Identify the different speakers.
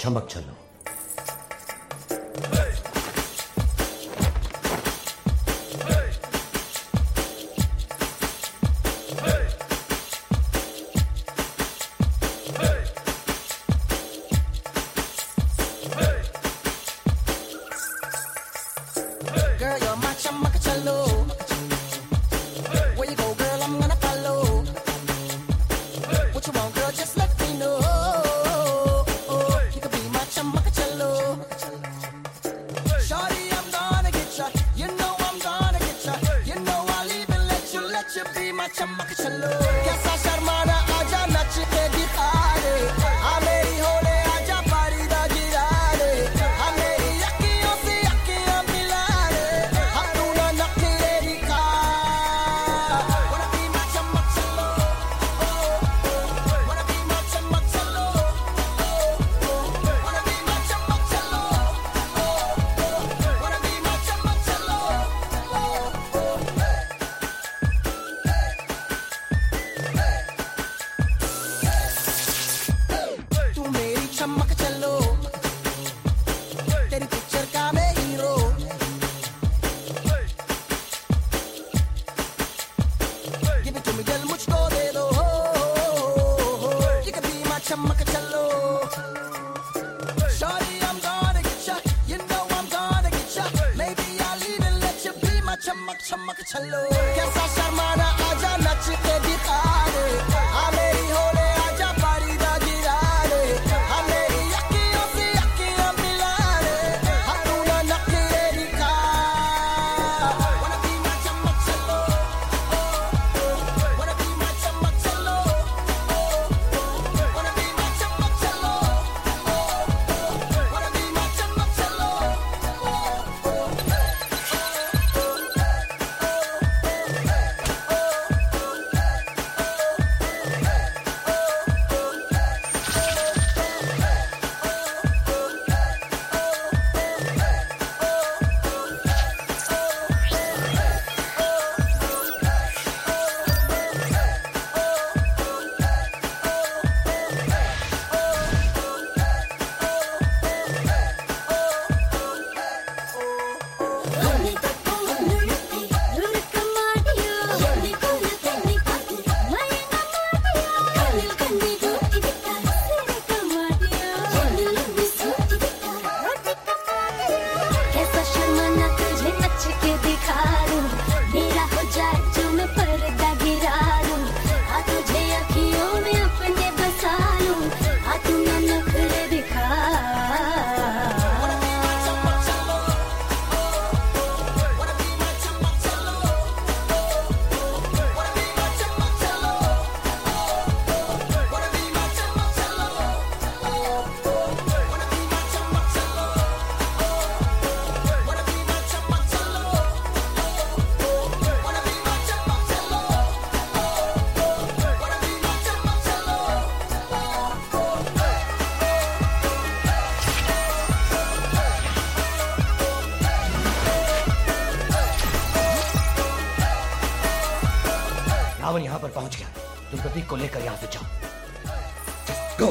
Speaker 1: चमक चलो
Speaker 2: chamak chalo kya sa चमक I'm gonna get. You know I'm gonna get. Maybe I'll even let you be my chamak chamak chalo. कैसा शर्माना
Speaker 1: रावण यहाँ पर पहुँच गया। तुम प्रतीक को लेकर यहाँ से जाओ। गो